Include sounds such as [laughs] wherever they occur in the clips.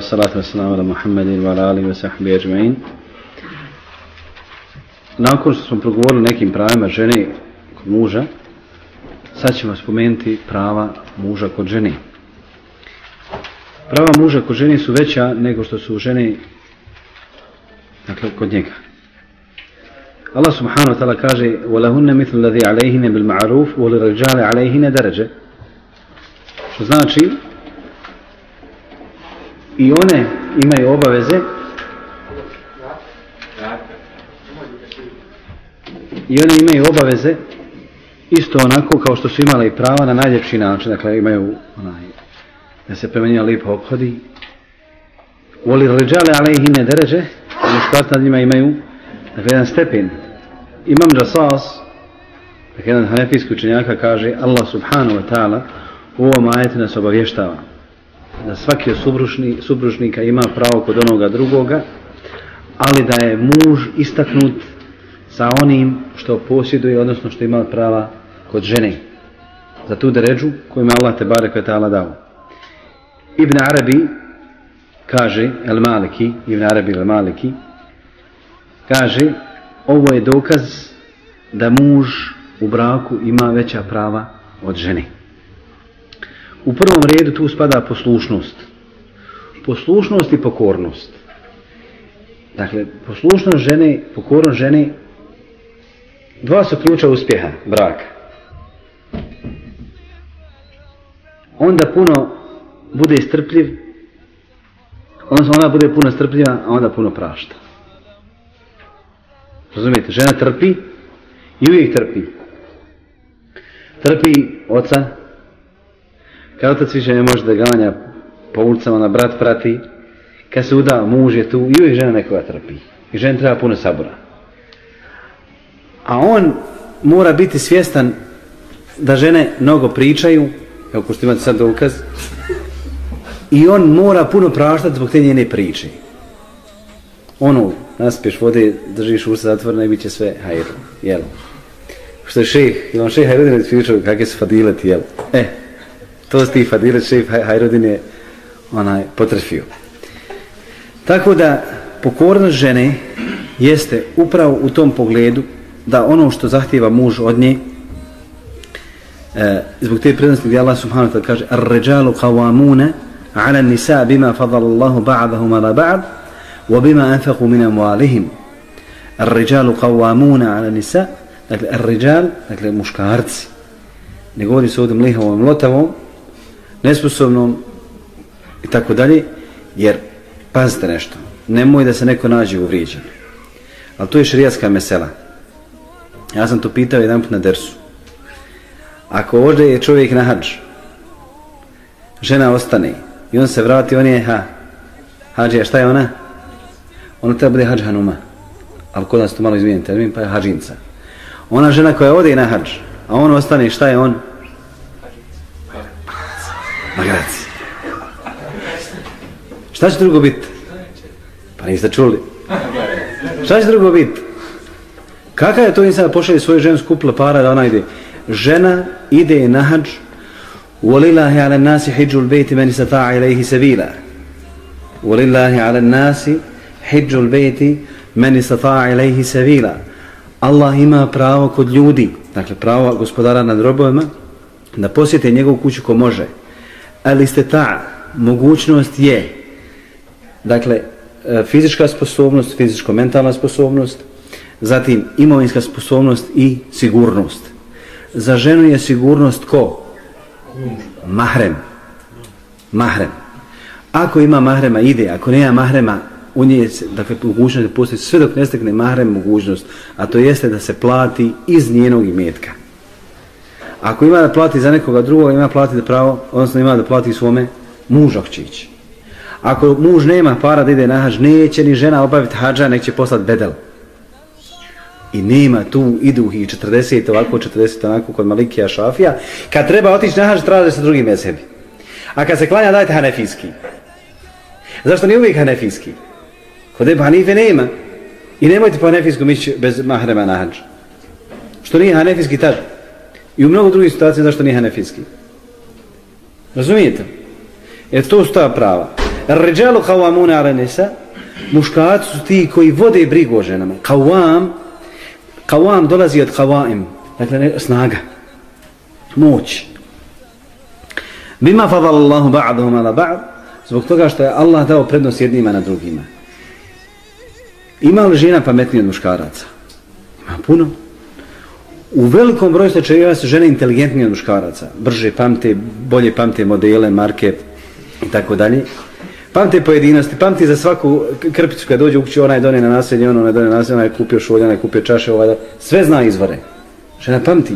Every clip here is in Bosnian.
Salatu wassalamu ala Muhammedin wa ala alihi wa sahbihi ajma'in. Nakon što smo progovorili nekim pravima žene kod muža, sad ćemo spomenuti prava muža kod žene. Prava muža kod žene su veća nego što su žene dakle, kod njega. Allah subhanahu wa ta'ala kaže وَلَهُنَّ مِثُلُ الَّذِي عَلَيْهِنَ بِالْمَعْرُوفِ وَلِرَجَالِ عَلَيْهِنَ دَرَجَ Što znači i one imaju obaveze i one imaju obaveze isto onako kao što su imale i prava na najljepši način, dakle imaju onaj, da se prema njima lijepo obhodi. Voli ređale, ale ih i ne deređe, muškarci nad njima imaju dakle, jedan stepen. Imam džasas dakle, jedan hanefijski učenjaka kaže Allah subhanahu wa ta'ala u ovom ajetu nas obavještava da svaki od subrušni, subrušnika ima pravo kod onoga drugoga, ali da je muž istaknut sa onim što posjeduje, odnosno što ima prava kod žene. Za tu deređu kojima Allah te barek ta'ala dao. Ibn Arabi kaže, El Maliki, Ibn Arabi El Maliki, kaže, ovo je dokaz da muž u braku ima veća prava od žene. U prvom redu tu spada poslušnost. Poslušnost i pokornost. Dakle, poslušnost žene, pokornost žene, dva su ključa uspjeha braka. Onda puno bude strpljiv, odnosno ona bude puno strpljiva, a onda puno prašta. Razumijete, žena trpi i uvijek trpi. Trpi oca, kad otac više ne može da ganja po ulicama, na brat prati, kad se uda, muž je tu i uvijek žena nekoga trpi. I žena treba puno sabora. A on mora biti svjestan da žene mnogo pričaju, evo ko što imate sad dokaz, i on mora puno praštati zbog te njene priče. Ono, naspiješ vode, držiš usta zatvorena i bit će sve hajro, jel? Što je šeh, ili on šeh hajrodin pričao kakve su fadileti, jel? E, to sti fadilet šef Hajrodin je onaj potrefio. Tako da pokornost žene jeste upravo u tom pogledu da ono što zahtjeva muž od nje e, zbog te prednosti gdje Allah subhanahu wa ta'ala kaže ar-ređalu qawamuna ala nisa bima fadalallahu ba'dahum ala ba'd wa bima anfaqu min amwalihim ar-ređalu qawamuna ala nisa dakle ar-ređal dakle muškarci ne govori se ovdje mlihavom lotavom nesposobnom i tako dalje, jer pazite nešto, nemoj da se neko nađe uvrijeđen. Ali to je šrijatska mesela. Ja sam to pitao jedan put na dersu. Ako ovdje je čovjek na hađ, žena ostane i on se vrati, on je ha, hađija, šta je ona? Ona treba bude hađ hanuma. Ali kod nas to malo izmijenite, termin, pa je hađinca. Ona žena koja ode na hađ, a on ostane, šta je on? Ma. Šta će drugo biti? Pa niste čuli. Šta će drugo biti? Kaka je to insan pošalje svoju ženu skupila para da ona ide? Žena ide na hađ Walillahi ala nasi hijđu l-bejti meni sata'a ilaihi sabila. Walillahi ala nasi hijđu l-bejti meni sata'a ilaihi sabila. Allah ima pravo kod ljudi, dakle pravo gospodara nad robovima, da posjete njegovu kuću ko može ali ste ta mogućnost je dakle e, fizička sposobnost, fizičko-mentalna sposobnost, zatim imovinska sposobnost i sigurnost. Za ženu je sigurnost ko? Mahrem. Mahrem. Ako ima mahrema, ide. Ako nema mahrema, u njej je dakle, mogućnost da postoji sve dok ne stekne mahrem mogućnost, a to jeste da se plati iz njenog imetka. Ako ima da plati za nekoga drugoga, ima plati da pravo, odnosno ima da plati svome muža hćić. Ako muž nema para da ide na hađ, neće ni žena obaviti hađa, nek će poslati bedel. I nema tu, idu i 40, ovako 40, onako kod Malikija Šafija. Kad treba otići na hađ, traže se drugim mesebi. A kad se klanja, dajte hanefijski. Zašto nije uvijek hanefijski? Kod Eba Hanife nema. I nemojte po hanefijskom ići bez mahrema na hađ. Što nije hanefijski tad? I u mnogo drugih situacija zašto nije hanefijski. Razumijete? E to su ta prava. Ređalu kavamune ala nisa, muškarci su ti koji vode brigu o ženama. Kavam, kavam dolazi od kavaim, dakle ne, snaga, moć. Bima fadala Allahu ba'dahum ala ba'd, zbog toga što je Allah dao prednost jednima na drugima. Ima li žena pametnije od muškaraca? Ima puno. U velikom broju slučajeva su žene inteligentnije od muškaraca. Brže pamte, bolje pamte modele, marke i tako dalje. Pamte pojedinosti, pamte za svaku krpicu kada dođe u kući, onaj donije na naselje, ono, je donije na ona onaj kupio šolje, onaj kupio čaše, ovaj, sve zna izvore. Žena pamti.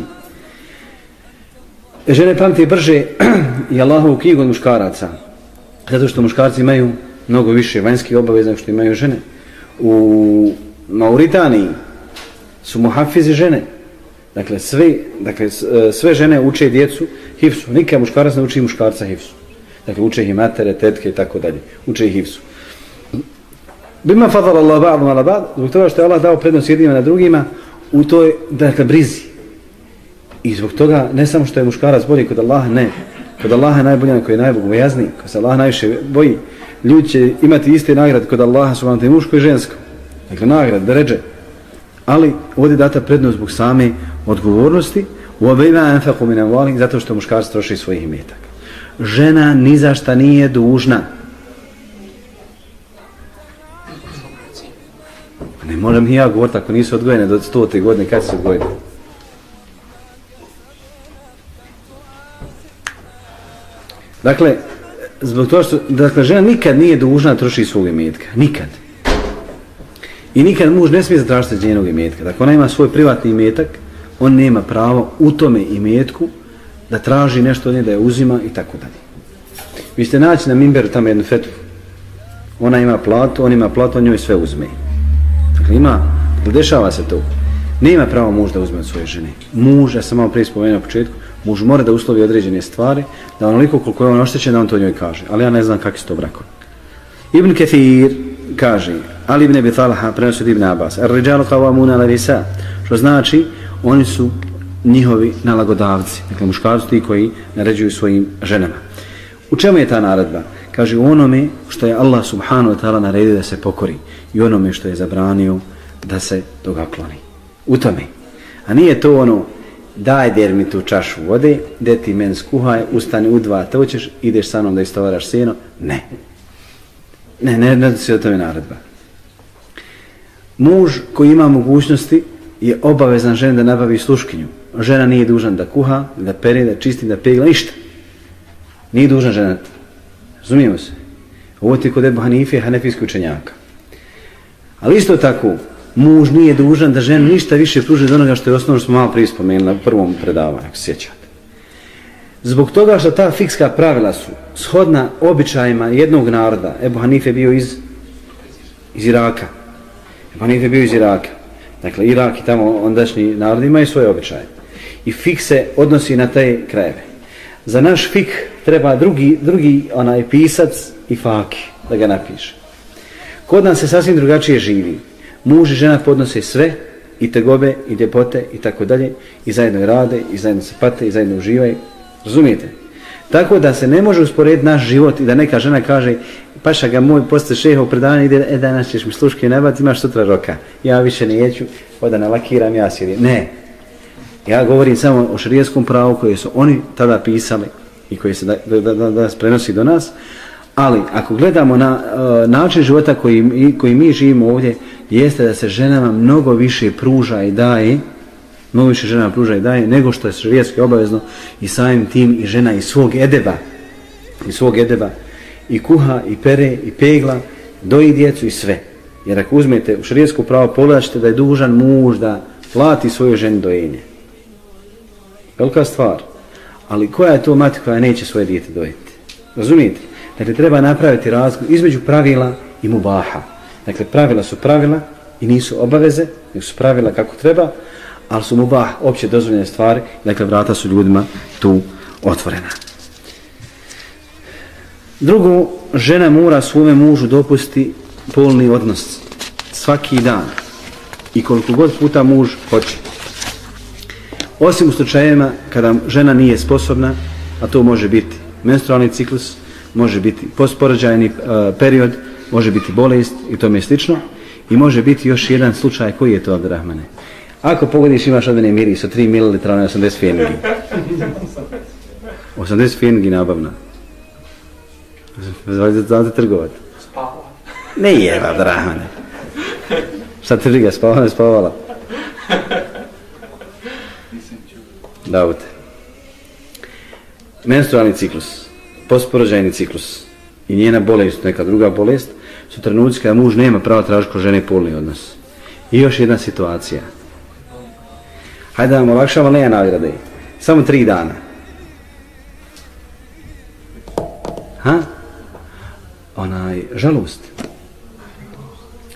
Žene pamti brže [clears throat] i Allahovu knjigu od muškaraca. Zato što muškarci imaju mnogo više vanjskih obaveza što imaju žene. U Mauritaniji su muhafizi žene. Dakle, sve, dakle, e, sve žene uče djecu hifsu. Nikad muškarac ne uči muškarca hifsu. Dakle, uče ih matere, tetke i tako dalje. Uče ih hifsu. Bima fadal Allah ba'adum ala ba'ad, zbog toga što je Allah dao prednost jednima na drugima, u toj, dakle, brizi. I zbog toga, ne samo što je muškarac bolji kod Allaha, ne. Kod Allaha je najbolji na koji je najbogojazniji, kod se Allah najviše boji. Ljudi će imati iste nagrade kod Allaha, su vam te muško i žensko. Dakle, nagrad, da. Ali ovdje data prednost zbog same odgovornosti, u obima enfeku minem volim, zato što muškarci troši svojih imetaka. Žena ni za šta nije dužna. Pa ne moram i ja govoriti ako nisu odgojene do 100. godine, kad su odgojene? Dakle, zbog toga što, dakle, žena nikad nije dužna troši svog imetka. Nikad. I nikad muž ne smije zatražiti njenog imetka. Dakle, ona ima svoj privatni imetak, on nema pravo u tome imetku da traži nešto od nje, da je uzima i tako dalje. Vi ste naći na Mimberu tamo jednu fetu. Ona ima platu, on ima platu, on njoj sve uzme. Dakle, ima, dakle, dešava se to. Nema pravo muž da uzme od svoje žene. Muž, ja sam malo prije spomenuo na početku, muž mora da uslovi određene stvari, da onoliko koliko je on oštećen, da on to njoj kaže. Ali ja ne znam kakvi su to brakovi. Ibn Kathir kaže, Ali ibn Abi Talha prenosi Ibn Abbas, Ar-rijalu qawwamuna la nisa, što znači oni su njihovi nalagodavci, dakle muškarci ti koji naređuju svojim ženama. U čemu je ta naredba? Kaže u onome što je Allah subhanahu wa ta'ala naredio da se pokori i onome što je zabranio da se toga kloni. U tome. A nije to ono daj der mi tu čašu vode, de ti men skuhaj, ustani u dva, to ćeš, ideš sa mnom da istovaraš seno. Ne. Ne, ne, ne, se o tome naredba. Muž koji ima mogućnosti je obavezan žena da nabavi sluškinju. Žena nije dužan da kuha, da pere, da čisti, da pegla, ništa. Nije dužan žena. Razumijemo se. Ovo ti kod Ebu Hanife, hanefijski učenjaka. Ali isto tako, muž nije dužan da žena ništa više pruži od onoga što je osnovno smo malo prije spomenuli na prvom predavanju, ako se sjećate. Zbog toga što ta fikska pravila su shodna običajima jednog naroda, Ebu Hanife bio iz, iz Iraka. Ebu Hanife bio iz Iraka. Dakle, Irak i tamo ondašnji narod imaju svoje običaje. I fik se odnosi na te krajeve. Za naš fik treba drugi, drugi onaj pisac i faki da ga napiše. Kod nas se sasvim drugačije živi. Muž i žena podnose sve, i tegobe, i ljepote, i tako dalje, i zajedno rade, i zajedno se pate, i zajedno uživaju. Razumijete? Tako da se ne može usporediti naš život i da neka žena kaže paša ga moj posle šeho u ide, e danas ćeš mi sluške nebati, imaš sutra roka. Ja više ne jeću, oda nalakiram, ja sjedim. Ne. Ja govorim samo o šarijeskom pravu koje su oni tada pisali i koje se da, da, da, da prenosi do nas. Ali ako gledamo na uh, način života koji, koji mi živimo ovdje, jeste da se ženama mnogo više pruža i daje mnogo više žena pruža i daje nego što je šarijeski obavezno i samim tim i žena iz svog edeba iz svog edeba i kuha i pere i pegla doji djecu i sve. Jer ako uzmete u šarijetsko pravo pogledaćete da je dužan muž da plati svoju ženi dojenje. Velika stvar. Ali koja je to mati koja neće svoje dijete dojeti? Razumijete? Dakle treba napraviti razliku između pravila i mubaha. Dakle pravila su pravila i nisu obaveze nego su pravila kako treba ali su mubah opće dozvoljene stvari, dakle vrata su ljudima tu otvorena. Drugo, žena mora svome mužu dopusti polni odnos svaki dan i koliko god puta muž hoće. Osim u slučajevima kada žena nije sposobna, a to može biti menstrualni ciklus, može biti postporođajni uh, period, može biti bolest i tome je slično. I može biti još jedan slučaj, koji je to, Abdurrahmane? Ako pogodiš, imaš od mene miris od 3 ml na 80 fengi. [laughs] 80 fengi nabavna. Znate trgovati? Spava. Ne je, Abdurrahmane. Šta ti briga, spavala, spavala? Davute. Menstrualni ciklus, postporođajni ciklus i njena bolest, neka druga bolest, su trenuci kada muž nema prava tražiti kod žene polni odnos. I još jedna situacija. Hajde da vam olakšamo, ne nagrade. Samo tri dana. Ha? Onaj, žalost.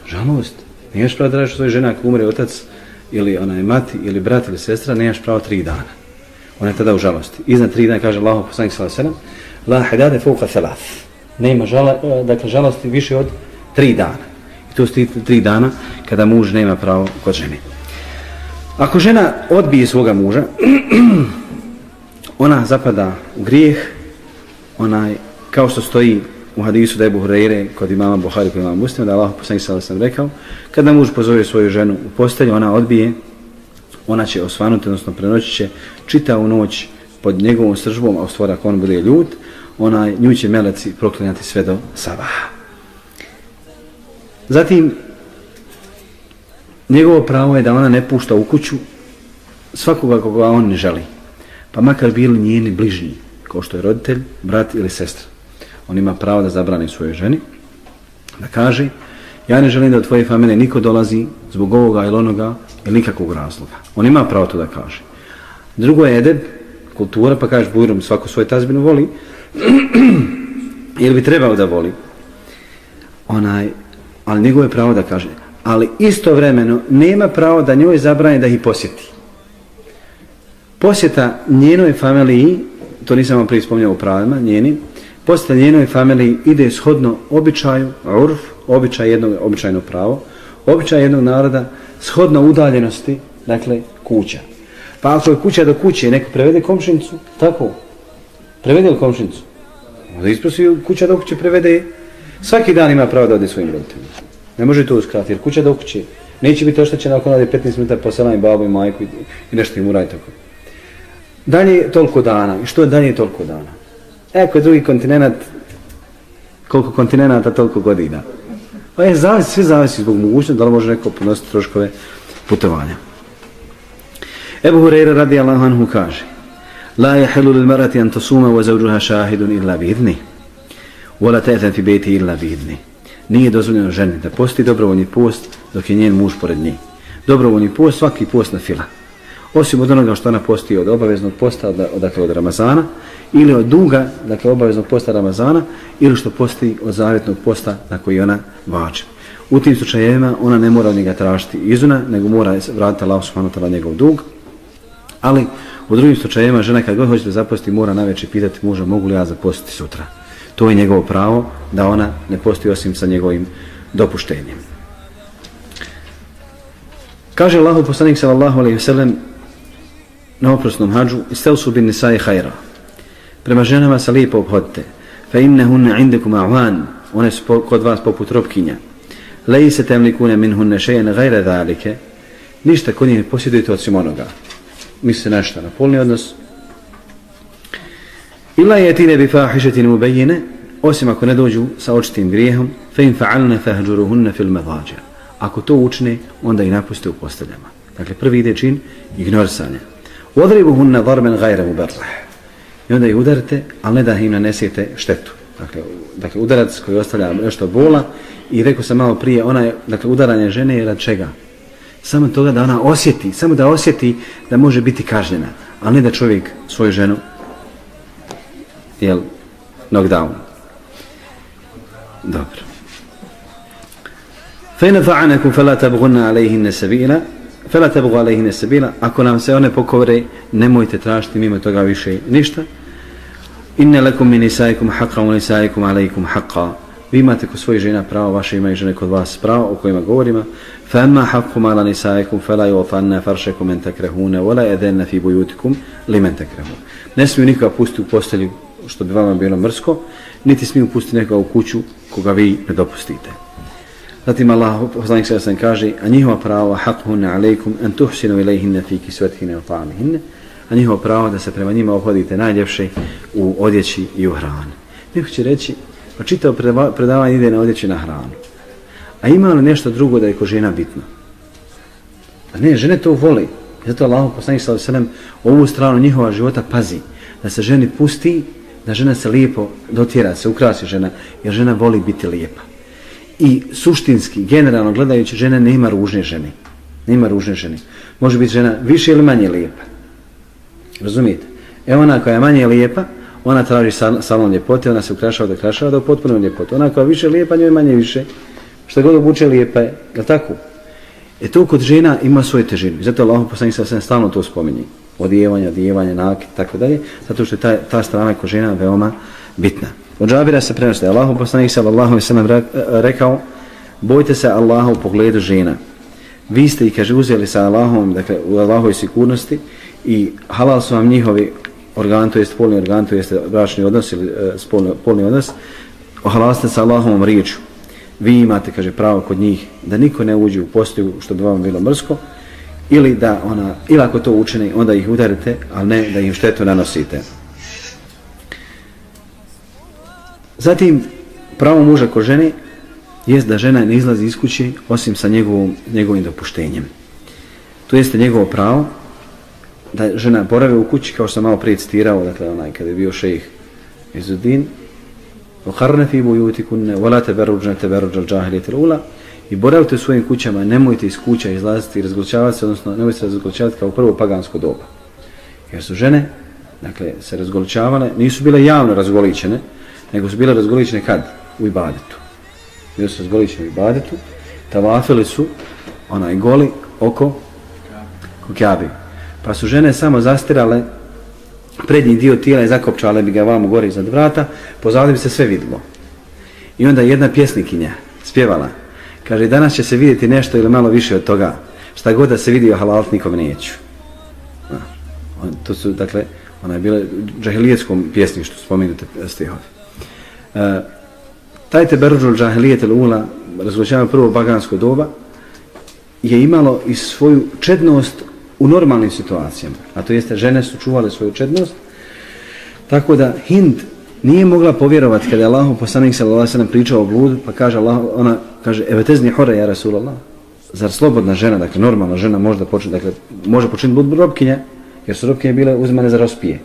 Žalost. Niješ pravo da tražiš svoj žena ako umre otac ili onaj mati ili brat ili sestra, nemaš pravo tri dana. Ona je tada u žalosti. Iznad tri dana kaže Allah poslanik sallallahu alejhi ve sellem: "La hadade fawqa thalath." Nema žala, dakle žalosti više od tri dana. I to su tri dana kada muž nema pravo kod žene. Ako žena odbije svoga muža, [clears throat] ona zapada u grijeh, onaj, kao što stoji u hadisu da je Buhreire kod imama Buhari kod imama Muslima, da Allah poslanik sallallahu alejhi rekao, kada muž pozove svoju ženu u postelju, ona odbije, ona će osvanuti, odnosno prenoći će čitavu noć pod njegovom sržbom, a u stvari ako on bude ljut, ona nju će meleci proklinjati sve do sabaha. Zatim, njegovo pravo je da ona ne pušta u kuću svakoga koga on ne želi, pa makar bili njeni bližnji, kao što je roditelj, brat ili sestra. On ima pravo da zabrani svojoj ženi, da kaže, ja ne želim da od tvoje familije niko dolazi zbog ovoga ili onoga ili nikakvog razloga. On ima pravo to da kaže. Drugo je edeb, kultura, pa kažeš bujrom, svako svoje tazbinu voli, [clears throat] ili bi trebao da voli. Onaj, ali njegovo je pravo da kaže. Ali istovremeno nema pravo da njoj zabrani da ih posjeti. Posjeta njenoj familiji, to nisam vam prije spomnjao u pravima, njeni, posjeta njenoj familiji ide shodno običaju, urf, običaj jednog, običajno pravo, običaj jednog naroda, shodno udaljenosti, dakle, kuća. Pa ako je kuća do kuće, neko prevede komšinicu, tako, prevede li komšinicu? Onda isprosi kuća do kuće prevede, svaki dan ima pravo da ode svojim roditeljima. Ne može to uskratiti, jer kuća do kuće neće biti oštećena ako nade 15 minuta po babu i majku i, i nešto im uradi tako. Dalje toliko dana. I što je dalje toliko dana? Eko drugi kontinent, koliko kontinenta, toliko godina. Pa je zavisi, sve zavisi zbog mogućnosti da li može neko ponositi troškove putovanja. Ebu Hureyre radi Allahu anhu kaže La je lil marati an tasuma wa zavđuha šahidun illa vidni wa la te'ten fi beti illa vidni Nije dozvoljeno ženi da posti dobrovoljni post dok je njen muž pored njih. Dobrovoljni post, svaki post na fila. Osim od onoga što ona posti od obaveznog posta, od, dakle od Ramazana, ili od duga, dakle obaveznog posta Ramazana, ili što posti od zavjetnog posta na koji ona vađe. U tim slučajevima ona ne mora od njega tražiti izuna, nego mora vratiti Allah subhanahu ta'ala njegov dug. Ali u drugim slučajevima žena kad god hoće da zaposti mora najveće pitati muža mogu li ja zapostiti sutra. To je njegovo pravo da ona ne posti osim sa njegovim dopuštenjem. Kaže Allahu poslanik sallallahu alejhi ve sellem na oprosnom hađu istelsu bin nisaje hajra. Prema ženama se lijepo obhodite. Fa innehunne indekum a'van. One su kod vas poput robkinja. Leji se temlikune min hunne šejen gajre dalike. Ništa kod njih posjedujete od onoga. Misli nešto na polni odnos. Ila je tine bi fahišetin ubejine. Osim ako ne dođu sa očitim grijehom. Fa in fa'alne fahđuruhunne fil medhađa. Ako to učine, onda i napuste u postavljama. Dakle, prvi ide čin ignorisanja. Odribuhunne varmen gajre muberlah. I onda ih udarite, ali ne da im nanesete štetu. Dakle, dakle udarac koji ostavlja nešto bola i rekao sam malo prije, ona je, dakle, udaranje žene je rad čega? Samo toga da ona osjeti, samo da osjeti da može biti kažnjena, ali ne da čovjek svoju ženu jel, knockdown. Dobro. Fena fa'anakum fela tabgunna alejhinne sabila fela tabgu alejhinne sebila, ako nam se one pokovre nemojte tražiti mimo toga više ništa. Inne lakum min nisaikum haqqa wa nisaikum alejkum haqqa vi imate kod svojih žena pravo vaše imaju žene kod vas pravo o kojima govorimo. Fa amma haqqu ala nisaikum fela yufanna farshakum an takrahuna wala yadhanna fi buyutikum liman takrahun. Ne smiju nikoga pustiti u postelju što bi vama bilo mrsko niti smiju pustiti nekoga u kuću koga vi ne dopustite. Zatim Allah poslanik sada sam kaže, a njihova prava haqhunna alaikum an tuhsinu ilaihinna fi kisvetihine wa ta'amihinne, a njihova prava da se prema njima obhodite najljepše u odjeći i u hrani. Neko će reći, pa čitao predavanje ide na odjeći na hranu. A ima li nešto drugo da je ko žena bitno? A ne, žene to voli. Zato Allah poslanik sada sam ovu stranu njihova života pazi. Da se ženi pusti, da žena se lijepo dotjera, se ukrasi žena, jer žena voli biti lijepa i suštinski, generalno gledajući žena nema ružne žene. Nema ružne žene. Može biti žena više ili manje lijepa. Razumijete? E ona koja je manje lijepa, ona traži salon ljepote, ona se ukrašava da krašava da potpuno ljepote. Ona koja je više lijepa, njoj manje više. Šta god obuče lijepa je, je li tako? E to kod žena ima svoje težine. Zato Allah poslanik sa stalno to spominje. Odijevanje, odijevanje, nakit, tako dalje. Zato što je ta, ta strana kod žena veoma bitna. Od Džabira se prenosi Allahu poslanik sallallahu alejhi ve sellem rekao: Bojte se Allaha u pogledu žena. Vi ste i kaže uzeli sa Allahom, dakle u Allahovoj sigurnosti i halal su vam njihovi organ, to jest polni organ, to jest bračni odnos ili e, spolni, polni odnos. Ohalalste sa Allahovom riječu. Vi imate, kaže, pravo kod njih da niko ne uđe u postiju što bi vam bilo mrsko ili da ona, ili ako to učine, onda ih udarite, ali ne da im štetu nanosite. Zatim, pravo muža ko žene jest da žena ne izlazi iz kuće osim sa njegovom, njegovim dopuštenjem. To jeste njegovo pravo da žena borave u kući kao što sam malo prije citirao, dakle onaj kada je bio šejih Izudin وَحَرْنَ فِي بُيُوتِكُنَّ وَلَا تَبَرُجْنَ تَبَرُجَ الْجَاهِلِيَةِ الْأُولَا I boravite u svojim kućama, nemojte iz kuća izlaziti i razgoličavati se, odnosno nemojte se razgoličavati kao prvo pagansko doba. Jer su žene, dakle, se razgoličavale, nisu bile javno razgoličene, nego su bile razgolične kad? U ibadetu. Bile su razgolične u ibadetu, tavafili su onaj goli oko kukjabi. Pa su žene samo zastirale prednji dio tijela i zakopčale bi ga vamo gore iznad vrata, pozvali bi se sve vidlo. I onda jedna pjesnikinja spjevala, kaže danas će se vidjeti nešto ili malo više od toga, šta god da se vidi o halalt nikom neću. To su, dakle, ona je bila džahilijetskom pjesništu, spominjate eh, stihovi. E, taj teberuđul džahilijetel ula, razgoćavamo prvo bagansko doba, je imalo i svoju čednost u normalnim situacijama. A to jeste, žene su čuvale svoju čednost. Tako da Hind nije mogla povjerovati kada je Allah poslanik sallallahu alejhi ve sellem pričao o bludu, pa kaže Allah, ona kaže: "Evetezni hore ja Rasulullah." Zar slobodna žena, dakle normalna žena može da počne, dakle može počiniti blud robkinje, jer su robkinje bile uzmane za raspije.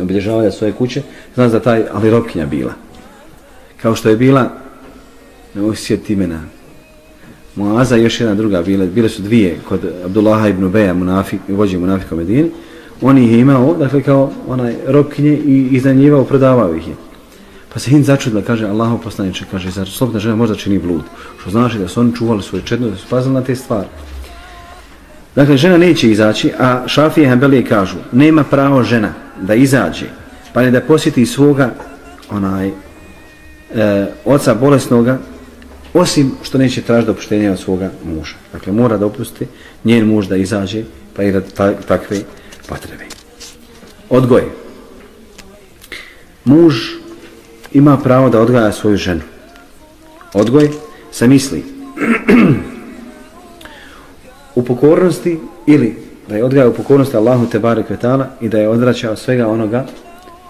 Obilježavaju svoje kuće, znaš da taj, ali robkinja bila kao što je bila ne osjet imena. Muaza i još jedna druga bile, bile su dvije kod Abdullaha ibn Beja, munafik, vođe munafika Medini. On ih je imao dakle kao onaj rokinje i iznanjivao, prodavao ih je. Pa se Hind začudila, kaže Allahu poslaniče kaže, zar slobodna žena možda čini blud? Što znači da su oni čuvali svoje čedno da su pazili na te stvari. Dakle žena neće izaći a Šafije i Hanbelije kažu nema pravo žena da izađe pa ne da posjeti svoga onaj e, oca bolesnoga osim što neće tražiti dopuštenja od svoga muža. Dakle, mora da opusti njen muž da izađe pa i ta, takve potrebe. Odgoj. Muž ima pravo da odgaja svoju ženu. Odgoj se misli [clears throat] u pokornosti ili da je odgaja u pokornosti Allahu te bare kvetala i da je odvraćao svega onoga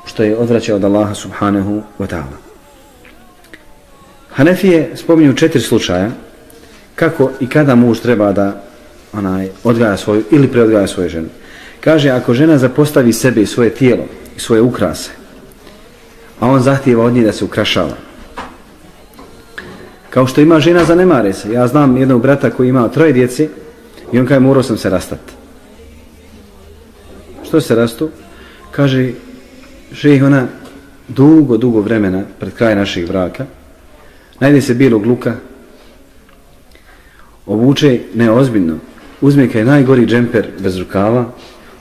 što je odvraćao od Allaha subhanahu wa ta'ala. Hanefije spominju četiri slučaja kako i kada muž treba da onaj odgaja svoju ili preodgaja svoju ženu. Kaže, ako žena zapostavi sebe i svoje tijelo i svoje ukrase, a on zahtijeva od nje da se ukrašava. Kao što ima žena za nemare se. Ja znam jednog brata koji ima troje djeci i on kaže, morao sam se rastati. Što se rastu? Kaže, že ona dugo, dugo vremena pred kraj naših braka, najde se bijelog luka, obuče neozbiljno, uzme kaj najgori džemper bez rukava,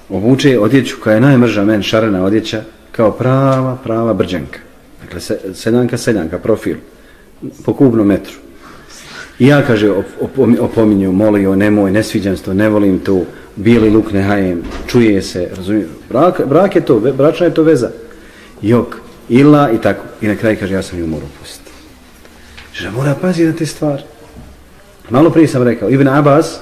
obuče odjeću koja je najmrža men šarena odjeća, kao prava, prava brđanka. Dakle, sedanka, sedanka, profil, po kubnom metru. I ja, kaže, op, op, opominju, molio, nemoj, ne sviđam to, ne volim to, bijeli luk ne hajem, čuje se, razumije, Brak, brak je to, bračna je to veza. Jok, ila i tako. I na kraju kaže, ja sam ju morao pustiti. Žena mora paziti na te stvari. Pa malo prije sam rekao, Ibn Abbas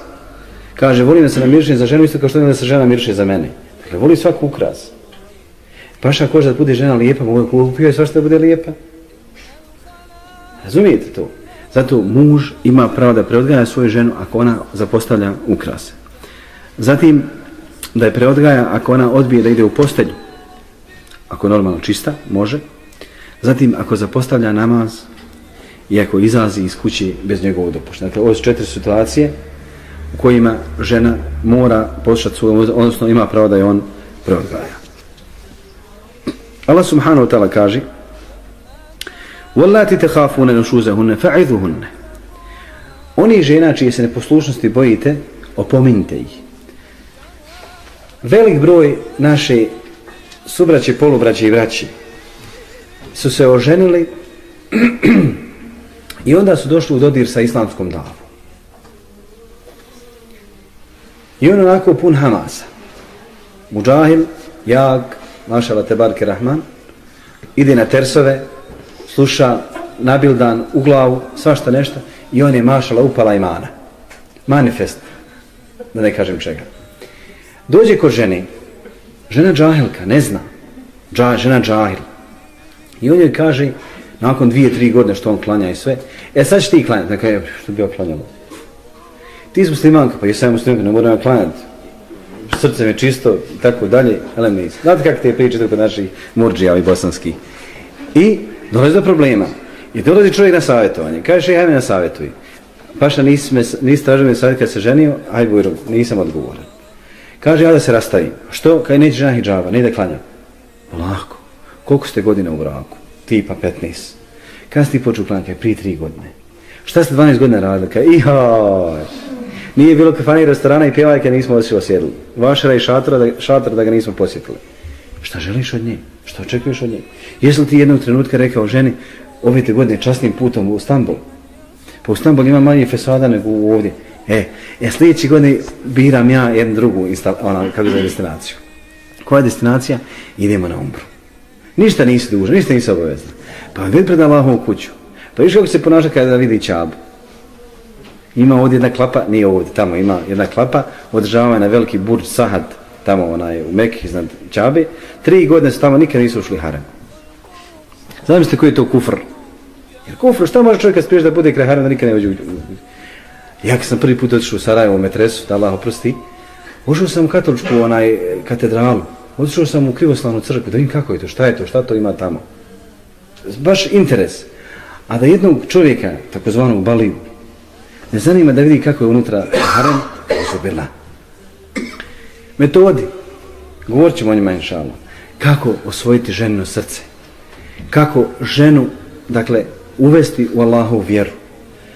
kaže, volim da se namirše za ženu isto kao što da se žena namirše za mene. Dakle, voli svaku ukras. Paša koža da bude žena lijepa, mogu kupio je svašta da bude lijepa. Razumijete to? Zato muž ima pravo da preodgaja svoju ženu ako ona zapostavlja ukrase. Zatim, da je preodgaja ako ona odbije da ide u postelju. Ako je normalno čista, može. Zatim, ako zapostavlja namaz i ako izlazi iz kuće bez njegovog dopuštenja. Dakle, ovo su četiri situacije u kojima žena mora poslušati svoju, odnosno ima pravo da je on preodgaja. Allah subhanahu wa ta'ala kaže وَلَّاتِ تَخَافُونَ نُشُوزَهُنَّ فَعِذُهُنَّ Oni žena čije se neposlušnosti bojite, opominite ih. Velik broj naše subraće, polubraće i vraće su se oženili i onda su došli u dodir sa islamskom davom. I on onako pun Hamasa. Mujahil, jag, mašala Tebarke Rahman, ide na tersove, sluša nabildan u glavu, svašta nešto, i on je mašala upala imana. Manifest, da ne kažem čega. Dođe kod žene, žena džahilka, ne zna, Dža, žena džahil. I on joj kaže, nakon dvije, tri godine što on klanja i sve, e sad će ti klanjati, neka je, što bi oklanjalo. Ti si muslimanka, pa jesam muslimanka, ne moram klanjati srce mi čisto, tako dalje, ali ne Znate kako te priče kod naših murđija ovi bosanski. I dolazi do problema. I dolazi čovjek na savjetovanje. Kaže, hajde na savjetuj. Paša, nisi, me, nisi tražio me savjet kad se ženio, aj bujro, nisam odgovoran. Kaže, ja da se rastavim. Što? Kaj neće žena hijjaba, ne ide klanja. Lako. Koliko ste godina u braku? Tipa 15. Kad ti počeo klanjati? Prije 3 godine. Šta ste 12 godina radili? Kaj, ihoj. Nije bilo kafani restorana i pjevajke, nismo se osjedili. Vašara i šatora da, šator da ga nismo posjetili. Šta želiš od nje? Šta očekuješ od nje? Jesi li ti jednog trenutka rekao ženi ove te godine častnim putom u Stambol? Pa u Stambol ima manje fesada nego ovdje. E, e sljedeći godine biram ja jednu drugu ona, kako za destinaciju. Koja je destinacija? Idemo na umbru. Ništa nisi dužan, ništa nisi obavezan. Pa vidi pred Allahom kuću. Pa viš kako se ponaša kada vidi čabu ima ovdje jedna klapa, nije ovdje, tamo ima jedna klapa, održava na veliki burđ Sahad, tamo onaj u Mekih iznad Čabe, tri godine su tamo, nikad nisu ušli harem. Zamislite koji je to kufr? Jer kufr, šta može čovjek spriješ da bude kraj harem, da nikad ne uđe u... Ja kad sam prvi put otišao u Sarajevo u metresu, da Allah oprosti, ušao sam u katoličku onaj katedralu, otišao sam u krivoslavnu crkvu, da vidim kako je to, šta je to, šta to ima tamo. Baš interes. A da jednog čovjeka, takozvanog Baliju, Ne zanima da vidi kako je unutra harem, su bila. Metodi. Govorit ćemo o njima inšalno. Kako osvojiti ženino srce. Kako ženu, dakle, uvesti u Allahovu vjeru.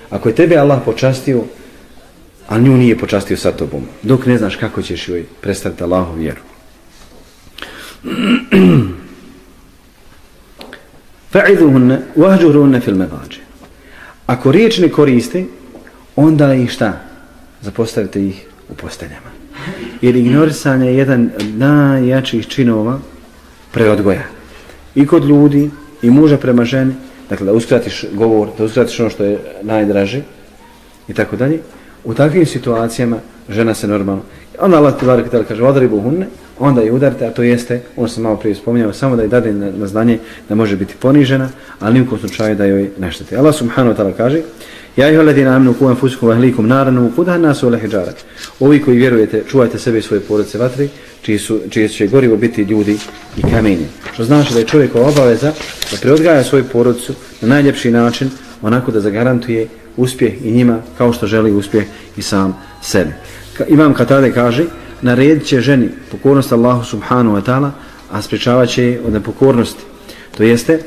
Ako je tebe Allah počastio, a nju nije počastio sa tobom, dok ne znaš kako ćeš joj predstaviti Allahovu vjeru. Fa'idhuhunne, wahđuhruhunne fil mevađe. Ako riječ ne koriste, onda ih šta? Zapostavite ih u posteljama. Jer ignorisanje je jedan od najjačih činova preodgoja. I kod ljudi, i muža prema ženi, dakle da uskratiš govor, da uskratiš ono što je najdraže, i tako dalje. U takvim situacijama žena se normalno, onda Allah te barek tada kaže, odribu hunne, onda je udarite, a to jeste, on se malo prije spominjao, samo da je dade na, na znanje da može biti ponižena, ali nijekom slučaju da joj neštete. Allah subhanahu wa ta'ala kaže, Ja ih ledina amnu kuvan fusku vahlikum naranu kudha nasu ole hijjara. Ovi koji vjerujete, čuvajte sebe i svoje porodice vatri, čiji, su, čiji će gorivo biti ljudi i kamenje. Što znači da je čovjekova obaveza da preodgaja svoju porodicu na najljepši način, onako da zagarantuje uspjeh i njima kao što želi uspjeh i sam sebi. Imam Katade kaže, naredit će ženi pokornost Allahu subhanu wa ta'ala, a spričavat će je od nepokornosti. To jeste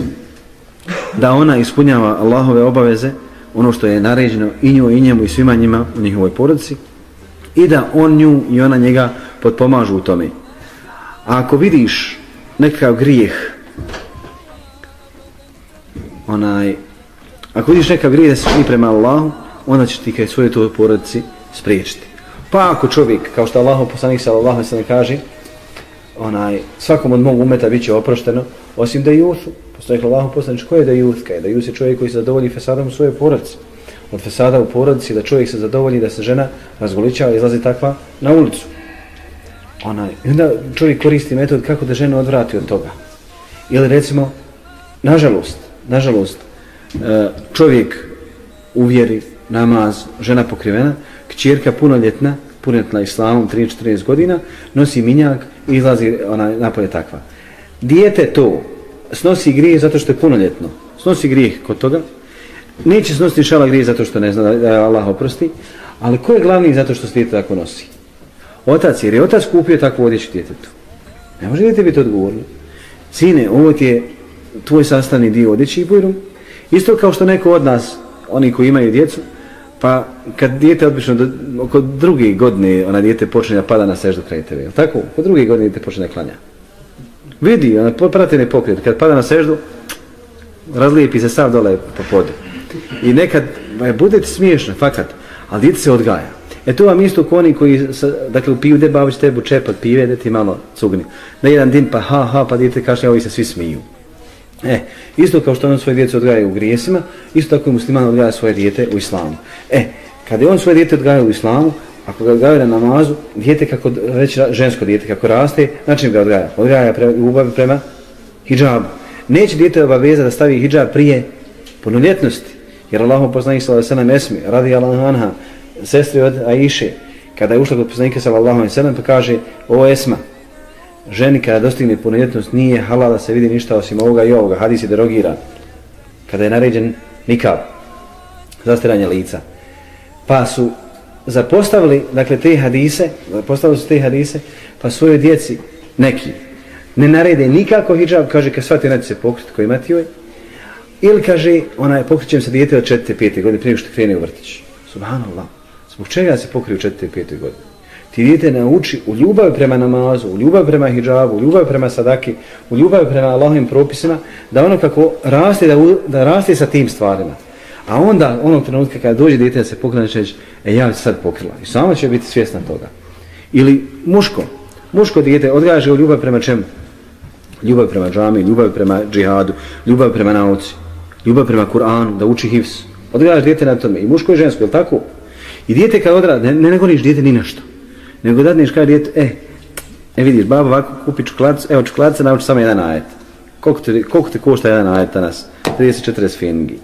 da ona ispunjava Allahove obaveze ono što je naređeno i njoj i njemu i svima njima u njihovoj porodici i da on nju i ona njega potpomažu u tome. A ako vidiš nekakav grijeh onaj ako vidiš neka grije da se čini prema Allahu onda će ti kaj svoje toj porodici spriječiti. Pa ako čovjek, kao što Allah poslanik sallallahu sallam kaže onaj, svakom od mog umeta bit će oprošteno osim da i Jusu Postoje kao Allahu poslanič, ko je da jutka? Da jut je čovjek koji se zadovolji fesadom u svojoj porodici. Od fesada u porodici da čovjek se zadovolji da se žena razgoličava i izlazi takva na ulicu. Onaj, I onda čovjek koristi metod kako da ženu odvrati od toga. Ili recimo, nažalost, nažalost, E, čovjek uvjeri namaz, žena pokrivena, kćerka punoljetna, punoljetna islamom, 13-14 godina, nosi minjak i izlazi ona napolje takva. Dijete to snosi grijeh zato što je punoljetno. Snosi grijeh kod toga. Neće snositi šala grijeh zato što ne zna da je Allah oprosti. Ali ko je glavni zato što se dijete tako nosi? Otac, jer je otac kupio takvu odjeću djetetu. Ne može dijete biti odgovorno. Sine, ovo ti je tvoj sastavni dio odjeći i bujrum. Isto kao što neko od nas, oni koji imaju djecu, pa kad dijete obično do, oko druge godine ona dijete počne da pada na seždu kraj tebe, tako? Oko druge godine dijete počne da klanja. Vidi, ona prati ne pokret, kad pada na seždu, razlijepi se sav dole po podu. I nekad, ba, bude ti smiješno, fakat, ali dijete se odgaja. E to vam isto koni koji, sa, dakle, u piju deba, bavić tebu čepat pive, da ti malo cugni. Na jedan din, pa ha, ha, pa dijete kaže, ovi se svi smiju. E, isto kao što on svoje djece odgaja u grijesima, isto tako i musliman odgaja svoje djete u islamu. E, kada je on svoje djete odgaja u islamu, ako ga odgaja na namazu, djete kako, već žensko djete kako raste, znači ga odgaja? Odgaja pre, ljubav prema hijabu. Neće djete obaveza da stavi hijab prije punoljetnosti, jer Allahom poznaje sallallahu alaihi sallam esmi, radi Allah anha, sestri od Aiše, kada je ušla kod poslanika sallallahu alaihi sallam, pa kaže: "O Esma, ženi kada dostigne punoljetnost nije halal da se vidi ništa osim ovoga i ovoga, hadis je derogiran. Kada je naređen nikab, zastiranje lica. Pa su zapostavili, dakle, te hadise, zapostavili su te hadise, pa svojoj djeci, neki, ne narede nikako hijab, kaže, kad svati neće se pokriti koji imati joj, ili kaže, ona je pokrićem se dijete od 4. 5. godine prije što krene u vrtić. Subhanallah. Zbog čega se pokriju u 4. 5. godine? Ti dijete nauči u ljubavi prema namazu, u ljubavi prema hijabu, u ljubavi prema sadaki, u ljubavi prema Allahovim propisima, da ono kako raste, da, da raste sa tim stvarima. A onda, onog trenutka kada dođe dijete da se pokrene, će reći, e ja sad pokrila. I sama će biti svjesna toga. Ili muško, muško dijete odgaže u ljubav prema čemu? Ljubav prema džami, ljubav prema džihadu, ljubav prema nauci, ljubav prema Kur'anu, da uči hivs. Odgaže dijete na tome. I muško i žensko, je tako? I dijete kad odrade, ne, ne, ne goniš dijete ni na što nego dadneš kaj djetu, e, e vidiš, baba ovako kupi čokoladicu, evo čokoladica nauči samo jedan ajet. Koliko te, koliko te košta jedan ajet danas? 30-40 fengi.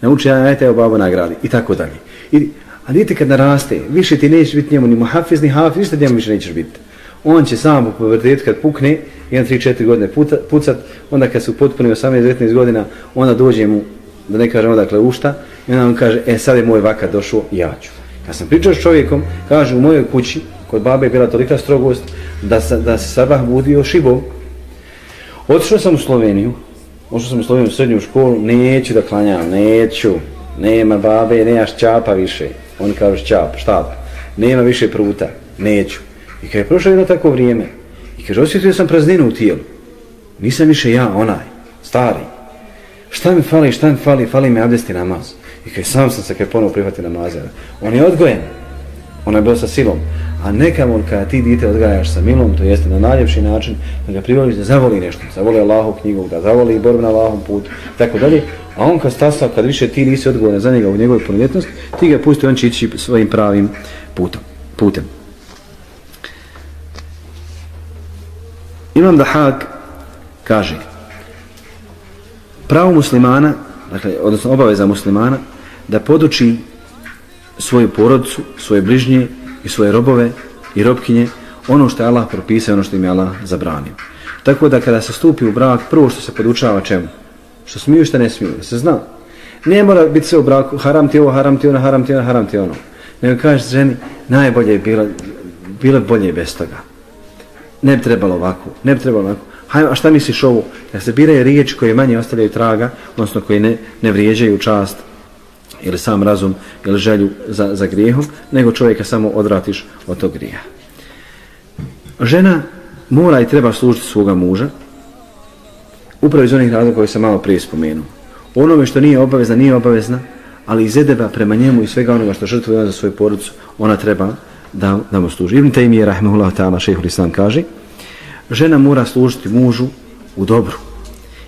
Nauči jedan ajet, evo babo nagradi. I tako dalje. I, a djete kad naraste, više ti neće biti njemu ni muhafiz, ni hafiz, ništa njemu više nećeš biti. On će sam po pubertetu kad pukne, 1-3-4 godine puta, pucat, onda kad su potpuni 18-19 godina, onda dođe mu, da ne kažemo dakle ušta, i onda on kaže, e sad je moj vaka došao, ja ću. Kad sam pričao s čovjekom, kaže u mojoj kući, kod babe je bila tolika strogost da, se, da se sabah budio šibom. Otišao sam u Sloveniju, otišao sam u Sloveniju u srednju školu, neću da klanjam, neću, nema babe, nema šćapa više. Oni kažu šćap, štapa. nema više pruta, neću. I kada je prošlo jedno tako vrijeme, i kaže, osjetio sam prazninu u tijelu, nisam više ja, onaj, stari. Šta mi fali, šta mi fali, fali mi abdesti namaz. I kaže, sam sam se kaj ponovo prihvati namazera. On je odgojen, Ona je bio sa silom. A nekamo on kada ti dite odgajaš sa milom, to jeste na najljepši način, da ga privoliš da zavoli nešto, da zavoli Allahu knjigu, da zavoli borbu na Allahom put, tako dalje. A on kad stasa, kad više ti nisi odgovoran za njega u njegovoj punoljetnosti, ti ga pusti, on će ići svojim pravim putom, putem. Imam da Hak kaže, pravo muslimana, dakle, odnosno obaveza muslimana, da poduči svoju porodicu, svoje bližnje i svoje robove i robkinje ono što je Allah propisao, ono što im je Allah zabranio. Tako da kada se stupi u brak, prvo što se podučava čemu? Što smiju što ne smiju, se zna. Ne mora biti sve u braku, haram ti ovo, haram ti ono, haram ti ono, haram ti ono. Nego kažeš ženi, najbolje je bilo, bilo bolje bez toga. Ne bi trebalo ovako, ne bi trebalo ovako. Hajde, a šta misliš ovo? Da se biraju riječi koje manje ostavljaju traga, odnosno koje ne, ne vrijeđaju čast ili sam razum ili želju za, za grijehom, nego čovjeka samo odratiš od tog grija. Žena mora i treba služiti svoga muža, upravo iz onih razloga koje sam malo prije spomenuo. Onome što nije obavezna, nije obavezna, ali iz edeba prema njemu i svega onoga što žrtvuje za svoju porodicu, ona treba da, da mu služi. Ibn Taymi je, rahmehullah ta'ala, šehhul islam kaže, žena mora služiti mužu u dobru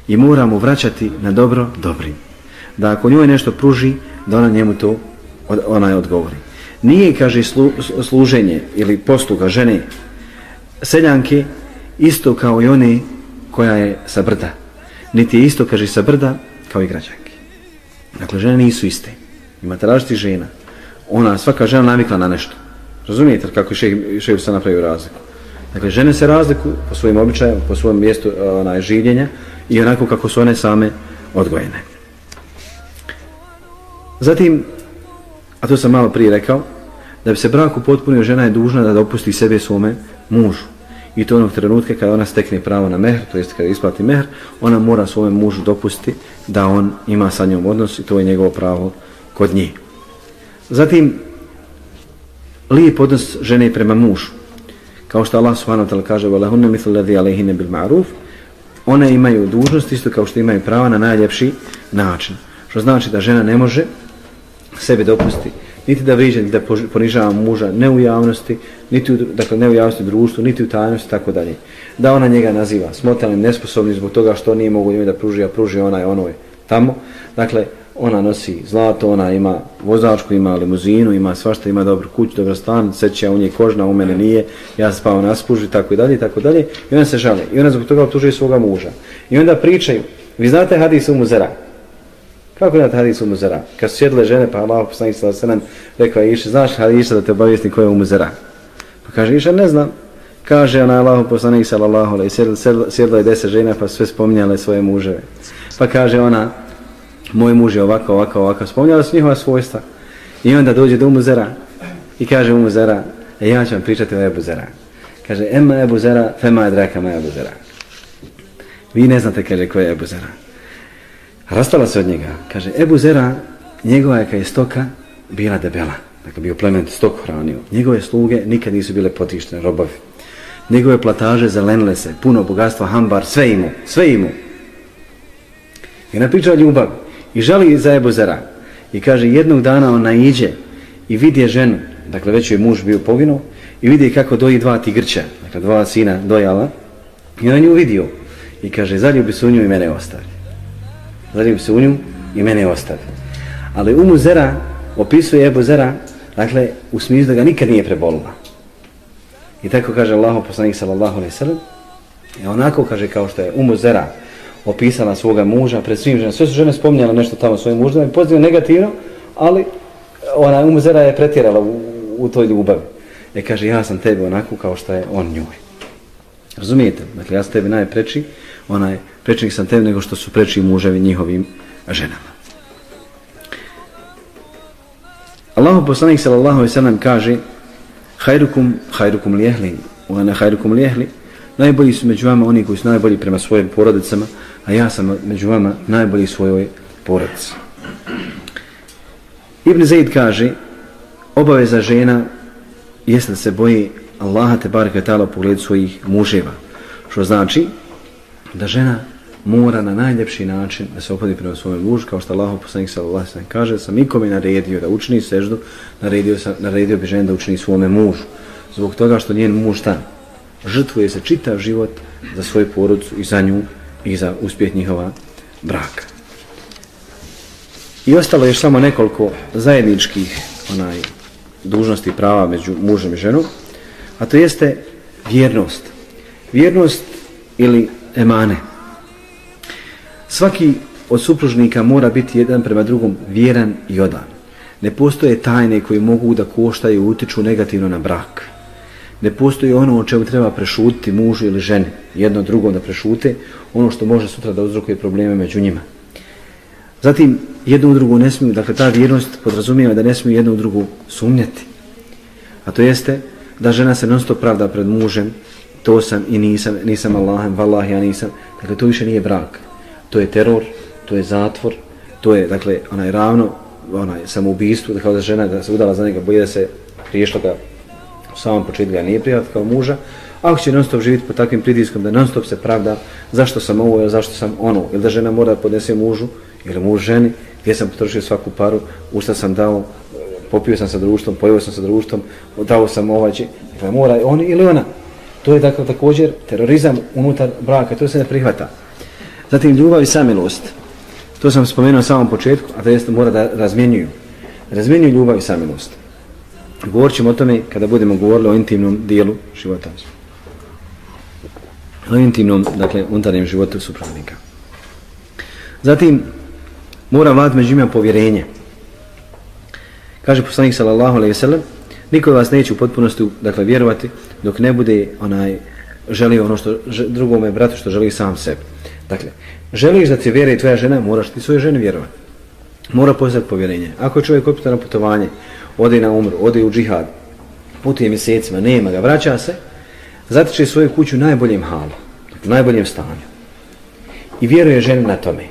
i mora mu vraćati na dobro dobrim. Da ako njoj nešto pruži, da ona njemu to ona je odgovori. Nije, kaže, slu, služenje ili posluga žene seljanke isto kao i one koja je sa brda. Niti je isto, kaže, sa brda kao i građanke. Dakle, žene nisu iste. Imate različiti žena. Ona, svaka žena navikla na nešto. Razumijete kako je šehr se napravio razliku? Dakle, žene se razlikuju po svojim običajima, po svojom mjestu onaj, življenja i onako kako su one same odgojene. Zatim, a to sam malo prije rekao, da bi se brak upotpunio, žena je dužna da dopusti sebe svome mužu. I to onog trenutka kada ona stekne pravo na mehr, to jest kada isplati mehr, ona mora svome mužu dopustiti da on ima sa njom odnos i to je njegovo pravo kod njih. Zatim, lijep odnos žene prema mužu. Kao što Allah subhanahu wa ta'ala kaže وَلَهُنَّ مِثُ الَّذِي عَلَيْهِنَ بِالْمَعْرُوفِ One imaju dužnost isto kao što imaju prava na najljepši način. Što znači da žena ne može sebe dopusti, niti da vriđa, da ponižava muža ne u javnosti, niti u, dakle, ne u javnosti društvu, niti u tajnosti, tako dalje. Da ona njega naziva smotanim, nesposobnim zbog toga što nije mogu njoj da pruži, a pruži ona je ono je tamo. Dakle, ona nosi zlato, ona ima vozačku, ima limuzinu, ima svašta, ima dobru kuću, dobro stan, seća u njej kožna, u mene nije, ja se spao na spuži, tako i dalje, tako dalje. I ona se žale. I ona zbog toga optužuje svoga muža. I onda pričaju, vi znate hadis u muzera, Kako je hadis u muzera? Kad su sjedile žene, pa Allah poslanik sallallahu sallam rekla Iša, znaš hadisa da te obavijestim ko je u muzera? Pa kaže Iša, ne znam. Kaže ona Allah poslanik sallallahu alaihi sallam, sellem, je deset žena pa sve spominjale svoje muževe. Pa kaže ona, moj muž je ovako, ovako, ovako, spominjala su njihova svojstva. I onda dođe do muzera i kaže u muzera, e ja ću vam pričati o Ebu Zera. Kaže, ema Ebu Zera, fema je draka ma Ebu Zera. Vi ne znate, kaže, ko je Ebu Zera rastala se od njega. Kaže, Ebu Zera, njegova je je stoka bila debela. Dakle, bio plement stok hranio. Njegove sluge nikad nisu bile potištene, robovi. Njegove plataže zelenile se, puno bogatstva, hambar, sve imu, sve imu. I napričao ljubav i žali za Ebu Zera. I kaže, jednog dana on naiđe i vidje ženu, dakle, već je muž bio poginuo, i vidi kako doji dva tigrća, dakle, dva sina dojala, i on nju vidio. I kaže, zaljubi se u nju i mene ostavi zaljub se u nju i mene ostavi. Ali Umu Zera opisuje Ebu Zera, dakle, u smislu da ga nikad nije prebolila. I tako kaže Allah, poslanik sallallahu alaihi sallam, i onako kaže kao što je Umu Zera opisala svoga muža pred svim ženama. Sve su žene spominjale nešto tamo svojim mužima, pozitivno, negativno, ali e, ona Umu Zera je pretjerala u, u toj ljubavi. E kaže, ja sam tebi onako kao što je on njoj. Razumijete? Dakle, ja sam tebi najpreči, onaj prečnik sam tebi nego što su preči muževi njihovim ženama. Allahu poslanik sallallahu alejhi ve sellem kaže: "Khairukum khairukum li ahli, wa ana khairukum li ahli." Najbolji su među vama oni koji su najbolji prema svojim porodicama, a ja sam među vama najbolji svojoj porodici. Ibn Zaid kaže: "Obaveza žena jeste da se boji Allaha te bareke taala u pogledu svojih muževa." Što znači da žena mora na najljepši način da se opodi prema svome mužu, kao što Allah poslanik sallallahu alejhi ve kaže, sam ikome naredio da učini seždu, naredio sam naredio bi žena da učini svome mužu. Zbog toga što njen muž ta žrtvuje se čitav život za svoju porodicu i za nju i za uspjeh njihova braka. I ostalo je samo nekoliko zajedničkih onaj dužnosti i prava među mužem i ženom, a to jeste vjernost. Vjernost ili emane. Svaki od supružnika mora biti jedan prema drugom vjeran i odan. Ne postoje tajne koje mogu da koštaju i utiču negativno na brak. Ne postoji ono o čemu treba prešutiti mužu ili ženi, jedno drugom da prešute, ono što može sutra da uzrokuje probleme među njima. Zatim, jedno u drugu ne smiju, dakle ta vjernost podrazumijeva da ne smiju jedno u drugu sumnjati. A to jeste da žena se non stop pravda pred mužem, to sam i nisam, nisam Allahem, vallah ja nisam. Dakle, to više nije brak. To je teror, to je zatvor, to je, dakle, onaj ravno, onaj samoubistvo, da kao da žena da se udala za njega, boje da se riješila ga u samom početku, ga nije prijat kao muža, ako će non stop živjeti pod takvim pritiskom, da non stop se pravda zašto sam ovo ili zašto sam ono, ili da žena mora podnese mužu, ili muž ženi, gdje sam potrošio svaku paru, usta sam dao, popio sam sa društvom, pojeo sam sa društvom, dao sam ovađe, dakle, mora on ili ona, To je dakle također terorizam unutar braka, to se ne prihvata. Zatim ljubav i samilost. To sam spomenuo na samom početku, a to jest mora da razmjenjuju. Razmjenjuju ljubav i samilost. Govorit ćemo o tome kada budemo govorili o intimnom dijelu života. O intimnom, dakle, unutarnjem životu supravnika. Zatim, mora vlad među ima povjerenje. Kaže poslanik sallallahu alejhi ve sellem, niko vas neće u potpunosti dakle vjerovati dok ne bude onaj želi ono što drugome bratu što želi sam sebi. Dakle, želiš da ti vjeruje tvoja žena, moraš ti svoje žene vjerovati. Mora postati povjerenje. Ako je čovjek opet na putovanje, ode na umru, ode u džihad, putuje mjesecima, nema ga, vraća se, zatiče svoju kuću u najboljem halu, dakle, u najboljem stanju. I vjeruje žena na tome.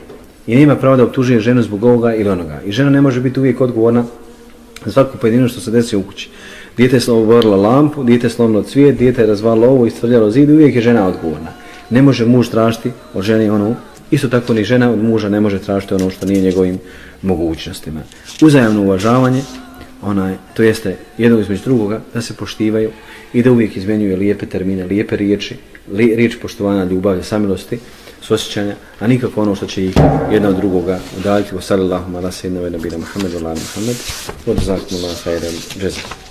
I nema pravo da optužuje ženu zbog ovoga ili onoga. I žena ne može biti uvijek odgovorna za svaku pojedinu što se desi u kući. Dijete je slovo lampu, dijete je slomilo cvijet, dijete je razvalo ovo i stvrljalo zid, uvijek je žena odgovorna. Ne može muž tražiti od žene ono, isto tako ni žena od muža ne može tražiti ono što nije njegovim mogućnostima. Uzajamno uvažavanje, onaj, to jeste jedno između drugoga, da se poštivaju i da uvijek izmenjuju lijepe termine, lijepe riječi, li, riječ poštovanja, ljubavlja, samilosti, osjećanja, a nikako ono što će ih jedna od drugoga udaljiti. Wa sallallahu ala sayyidina wa nabina Muhammedu ala Muhammed. Wa jazakumullahu khairan jazaa.